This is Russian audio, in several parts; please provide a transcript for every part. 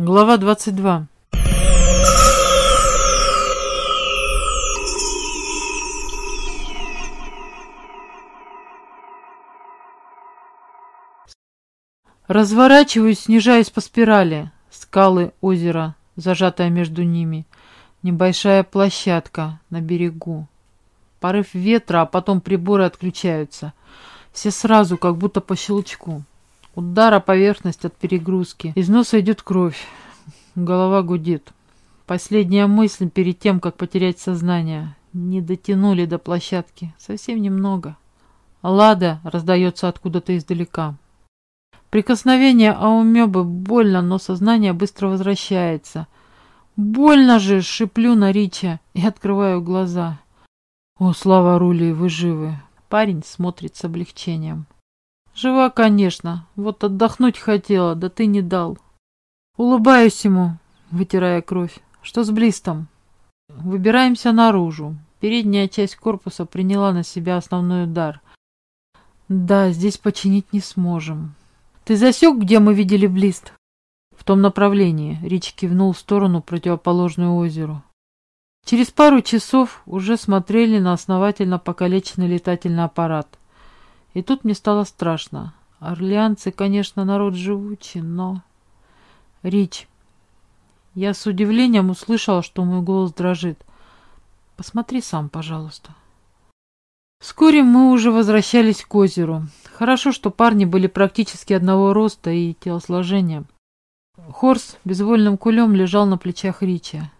Глава 22 Разворачиваюсь, снижаясь по спирали. Скалы озера, зажатая между ними. Небольшая площадка на берегу. Порыв ветра, а потом приборы отключаются. Все сразу, как будто по щелчку. Удар о поверхность от перегрузки. Из носа идет кровь. Голова гудит. Последняя мысль перед тем, как потерять сознание. Не дотянули до площадки. Совсем немного. Лада раздается откуда-то издалека. Прикосновение аумебы больно, но сознание быстро возвращается. Больно же, шиплю на Рича и открываю глаза. О, слава Рули, вы живы. Парень смотрит с облегчением. Жива, конечно. Вот отдохнуть хотела, да ты не дал. Улыбаюсь ему, вытирая кровь. Что с Блистом? Выбираемся наружу. Передняя часть корпуса приняла на себя основной удар. Да, здесь починить не сможем. Ты засек, где мы видели Блист? В том направлении. Рич кивнул в сторону, противоположную озеру. Через пару часов уже смотрели на основательно покалеченный летательный аппарат. И тут мне стало страшно. Орлеанцы, конечно, народ живучий, но... Рич, я с удивлением услышала, что мой голос дрожит. Посмотри сам, пожалуйста. Вскоре мы уже возвращались к озеру. Хорошо, что парни были практически одного роста и телосложения. Хорс безвольным кулем лежал на плечах Рича.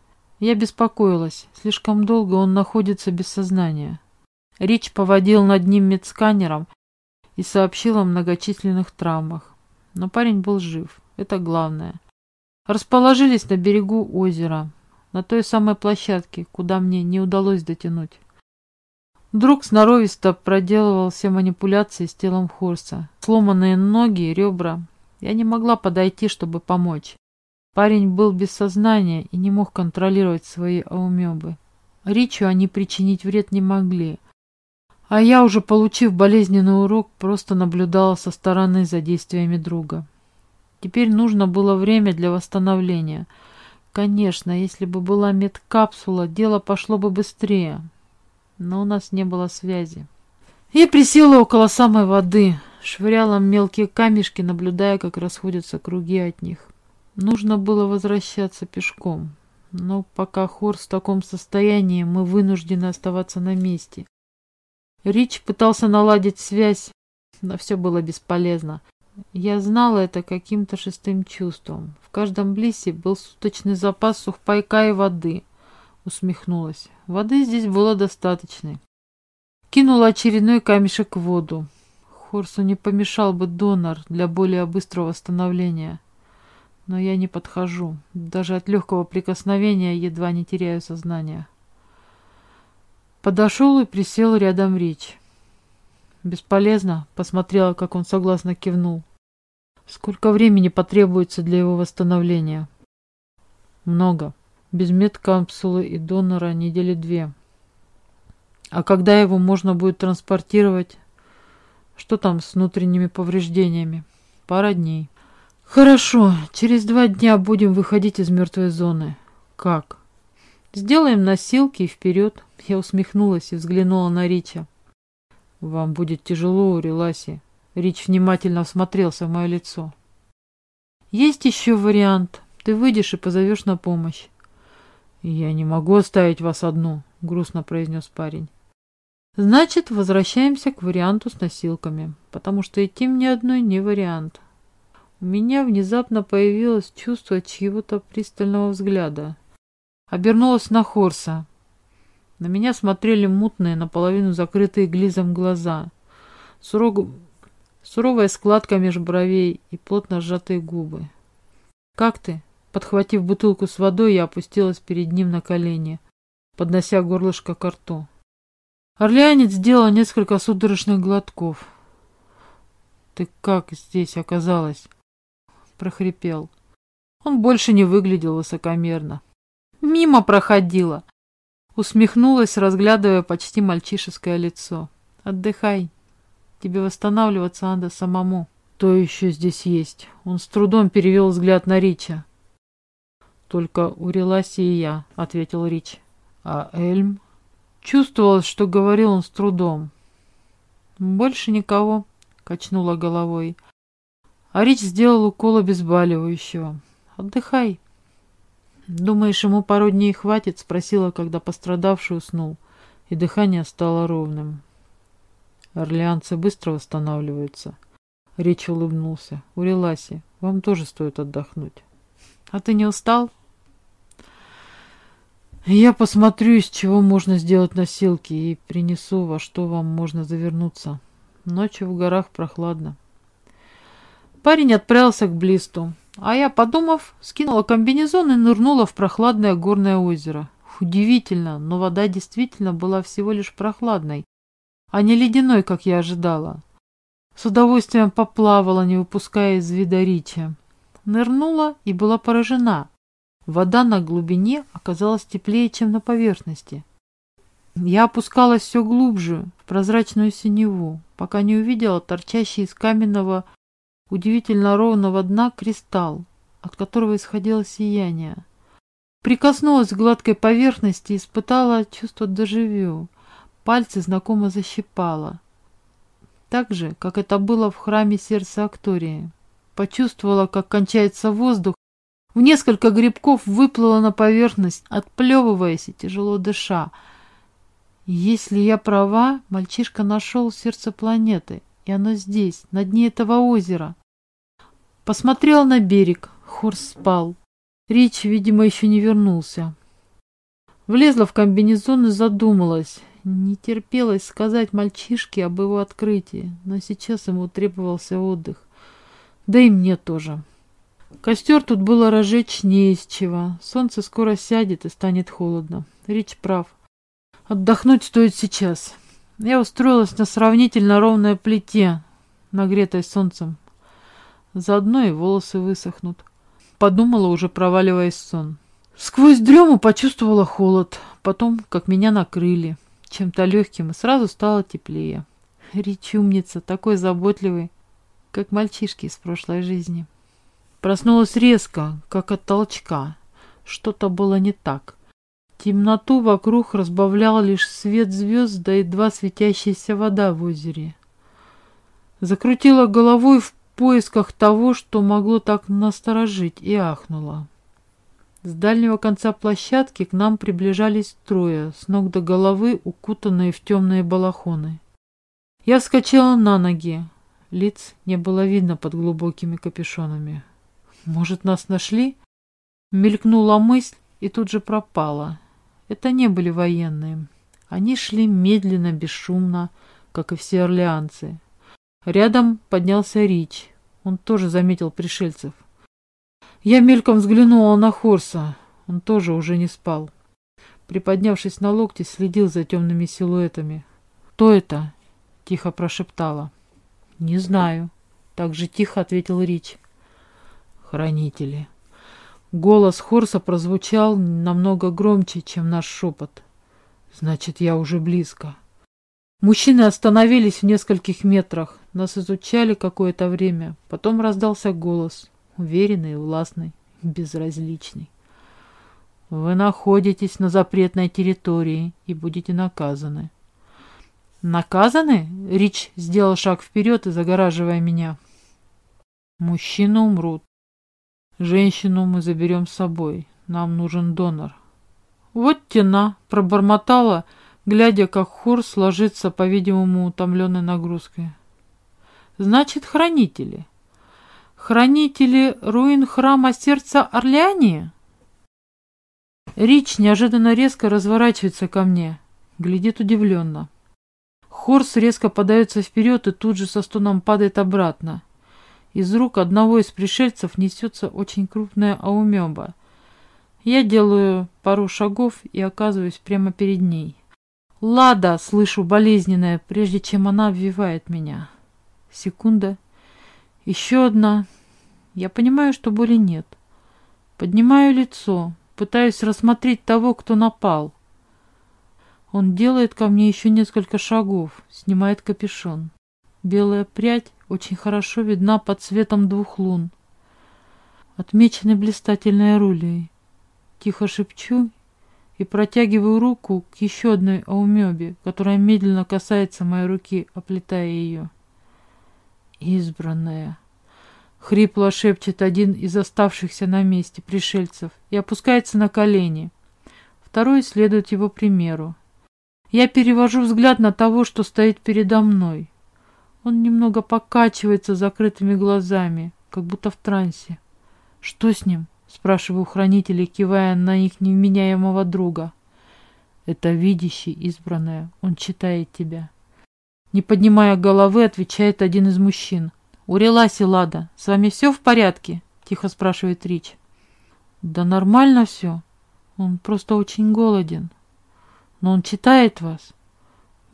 Я беспокоилась. Слишком долго он находится без сознания. Рич поводил над ним медсканером и сообщил о многочисленных травмах. Но парень был жив, это главное. Расположились на берегу озера, на той самой площадке, куда мне не удалось дотянуть. Друг сноровисто проделывал все манипуляции с телом Хорса. Сломанные ноги, ребра. Я не могла подойти, чтобы помочь. Парень был без сознания и не мог контролировать свои аумебы. Ричу они причинить вред не могли. А я, уже получив болезненный урок, просто наблюдала со стороны за действиями друга. Теперь нужно было время для восстановления. Конечно, если бы была медкапсула, дело пошло бы быстрее. Но у нас не было связи. Я присела около самой воды, швыряла мелкие камешки, наблюдая, как расходятся круги от них. Нужно было возвращаться пешком. Но пока хор в таком состоянии, мы вынуждены оставаться на месте. Рич пытался наладить связь, но все было бесполезно. Я знала это каким-то шестым чувством. В каждом блисе был суточный запас сухпайка и воды. Усмехнулась. Воды здесь было достаточно. Кинула очередной камешек в воду. Хорсу не помешал бы донор для более быстрого восстановления. Но я не подхожу. Даже от легкого прикосновения едва не теряю сознание. Подошел и присел рядом Рич. «Бесполезно», — посмотрела, как он согласно кивнул. «Сколько времени потребуется для его восстановления?» «Много. Без медкапсулы и донора недели две. А когда его можно будет транспортировать? Что там с внутренними повреждениями? Пара дней». «Хорошо. Через два дня будем выходить из мертвой зоны». «Как?» «Сделаем носилки и вперед». Я усмехнулась и взглянула на Рича. «Вам будет тяжело, Уреласи». Рич внимательно всмотрелся в мое лицо. «Есть еще вариант. Ты выйдешь и позовешь на помощь». «Я не могу оставить вас одну», — грустно произнес парень. «Значит, возвращаемся к варианту с носилками, потому что идти мне одной не вариант». У меня внезапно появилось чувство чьего-то пристального взгляда. Обернулась на Хорса. На меня смотрели мутные, наполовину закрытые глизом глаза. Сурог... Суровая складка меж бровей и плотно сжатые губы. «Как ты?» Подхватив бутылку с водой, я опустилась перед ним на колени, поднося горлышко к рту. Орлеанец сделал несколько судорожных глотков. «Ты как здесь оказалась?» прохрипел. Он больше не выглядел высокомерно. Мимо проходила. Усмехнулась, разглядывая почти мальчишеское лицо. Отдыхай. Тебе восстанавливаться надо самому. То еще здесь есть. Он с трудом перевел взгляд на Рича. «Только у и я», — ответил Рич. «А Эльм?» Чувствовалось, что говорил он с трудом. «Больше никого», — качнула головой. А Рич сделал укол обезболивающего. «Отдыхай». «Думаешь, ему пару дней хватит?» — спросила, когда пострадавший уснул, и дыхание стало ровным. Орлеанцы быстро восстанавливаются. Речь улыбнулся. У Реласи, вам тоже стоит отдохнуть. А ты не устал? Я посмотрю, из чего можно сделать носилки, и принесу, во что вам можно завернуться. Ночью в горах прохладно. Парень отправился к Блисту, а я, подумав, скинула комбинезон и нырнула в прохладное горное озеро. Удивительно, но вода действительно была всего лишь прохладной, а не ледяной, как я ожидала. С удовольствием поплавала, не выпуская из вида Рича. Нырнула и была поражена. Вода на глубине оказалась теплее, чем на поверхности. Я опускалась все глубже, в прозрачную синеву, пока не увидела торчащий из каменного, удивительно ровного дна кристалл, от которого исходило сияние. Прикоснулась к гладкой поверхности и испытала чувство дежавю. Пальцы знакомо защипало так же, как это было в храме сердца Актории. Почувствовала, как кончается воздух, в несколько грибков выплыла на поверхность, отплевываясь и тяжело дыша. Если я права, мальчишка нашел сердце планеты, и оно здесь, на дне этого озера. Посмотрел на берег, Хорс спал. Рич, видимо, еще не вернулся. Влезла в комбинезон и задумалась. Не терпелось сказать мальчишке об его открытии, но сейчас ему требовался отдых. Да и мне тоже. Костер тут было разжечь не из чего. Солнце скоро сядет и станет холодно. Рич прав. Отдохнуть стоит сейчас. Я устроилась на сравнительно ровной плите, нагретой солнцем. Заодно и волосы высохнут. Подумала, уже проваливаясь в сон. Сквозь дрему почувствовала холод, потом, как меня накрыли чем-то легким, и сразу стало теплее. Рич умница, такой заботливый, как мальчишки из прошлой жизни. Проснулась резко, как от толчка. Что-то было не так. Темноту вокруг разбавлял лишь свет звезд, да едва светящаяся вода в озере. Закрутила головой в поисках того, что могло так насторожить, и ахнула. С дальнего конца площадки к нам приближались трое, с ног до головы укутанные в темные балахоны. Я вскочила на ноги. Лиц не было видно под глубокими капюшонами. Может, нас нашли? Мелькнула мысль и тут же пропала. Это не были военные. Они шли медленно, бесшумно, как и все орлеанцы. Рядом поднялся Рич. Он тоже заметил пришельцев. Я мельком взглянула на Хорса. Он тоже уже не спал. Приподнявшись на локте, следил за темными силуэтами. «Кто это?» — тихо прошептала. «Не знаю», — так же тихо ответил Рич. «Хранители». Голос Хорса прозвучал намного громче, чем наш шепот. «Значит, я уже близко». Мужчины остановились в нескольких метрах. Нас изучали какое-то время. Потом раздался голос уверенный, властный, безразличный. Вы находитесь на запретной территории и будете наказаны. Наказаны? Рич сделал шаг вперед и загораживая меня. Мужчины умрут. Женщину мы заберем с собой. Нам нужен донор. Вот тена пробормотала, глядя, как Хорс ложится, по-видимому, утомленной нагрузкой. Значит, хранители. Хранители руин храма сердца Орлеании? Рич неожиданно резко разворачивается ко мне, глядит удивленно. Хорс резко подается вперед и тут же со стоном падает обратно. Из рук одного из пришельцев несется очень крупная аумеба. Я делаю пару шагов и оказываюсь прямо перед ней. «Лада!» — слышу болезненное, прежде чем она обвивает меня. Секунда. Еще одна. Я понимаю, что боли нет. Поднимаю лицо, пытаюсь рассмотреть того, кто напал. Он делает ко мне еще несколько шагов, снимает капюшон. Белая прядь очень хорошо видна под цветом двух лун. Отмечены блистательной рулей. Тихо шепчу и протягиваю руку к еще одной аумебе, которая медленно касается моей руки, оплетая ее. Избранная. Хрипло шепчет один из оставшихся на месте пришельцев и опускается на колени. Второй следует его примеру. Я перевожу взгляд на того, что стоит передо мной. Он немного покачивается закрытыми глазами, как будто в трансе. «Что с ним?» — спрашиваю хранителей, кивая на их невменяемого друга. «Это видящий, избранная. Он читает тебя». Не поднимая головы, отвечает один из мужчин. «Уреласи, Лада, с вами все в порядке?» — тихо спрашивает Рич. «Да нормально все. Он просто очень голоден. Но он читает вас.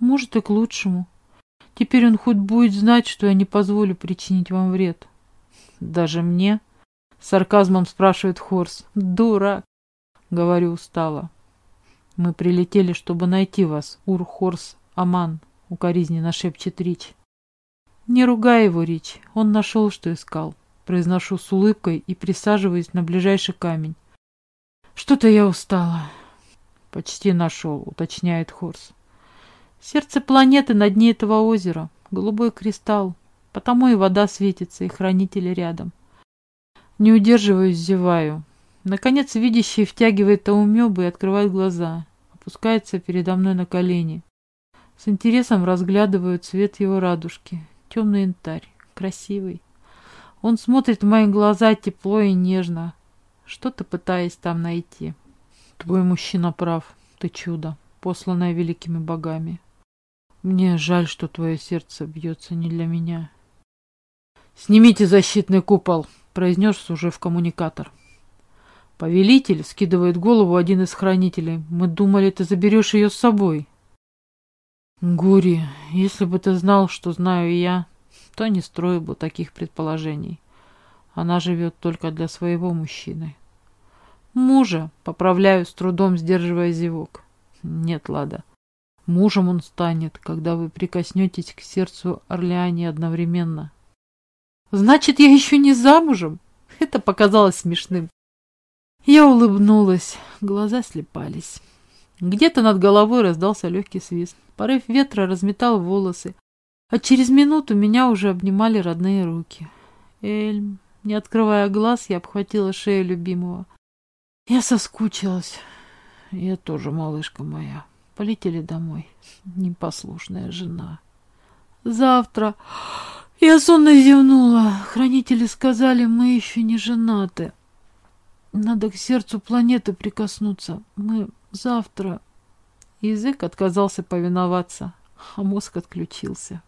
Может, и к лучшему. Теперь он хоть будет знать, что я не позволю причинить вам вред». «Даже мне?» — сарказмом спрашивает Хорс. «Дурак!» — говорю устало. «Мы прилетели, чтобы найти вас, Ур-Хорс Аман», — укоризненно шепчет Рич. «Не ругай его, Рич, он нашел, что искал», — произношу с улыбкой и присаживаюсь на ближайший камень. «Что-то я устала». «Почти нашел», — уточняет Хорс. «Сердце планеты на дне этого озера, голубой кристалл, потому и вода светится, и хранители рядом». Не удерживаюсь, зеваю. Наконец видящий втягивает таумёбы и открывает глаза, опускается передо мной на колени. С интересом разглядываю цвет его радужки, темный янтарь, красивый. Он смотрит в мои глаза тепло и нежно, что-то пытаясь там найти. Твой мужчина прав, ты чудо, посланное великими богами. Мне жаль, что твое сердце бьется не для меня. «Снимите защитный купол!» — произнес уже в коммуникатор. «Повелитель!» — скидывает голову один из хранителей. «Мы думали, ты заберешь ее с собой». Гури, если бы ты знал, что знаю я, то не строил бы таких предположений. Она живет только для своего мужчины. Мужа, поправляю, с трудом сдерживая зевок. Нет, Лада. Мужем он станет, когда вы прикоснетесь к сердцу Орлеане одновременно. Значит, я еще не замужем? Это показалось смешным. Я улыбнулась, глаза слепались. Где-то над головой раздался легкий свист. Порыв ветра разметал волосы, а через минуту меня уже обнимали родные руки. Эльм, не открывая глаз, я обхватила шею любимого. Я соскучилась. Я тоже, малышка моя. Полетели домой. Непослушная жена. Завтра... Я сонно зевнула. Хранители сказали, мы еще не женаты. Надо к сердцу планеты прикоснуться. Мы завтра... Язык отказался повиноваться, а мозг отключился.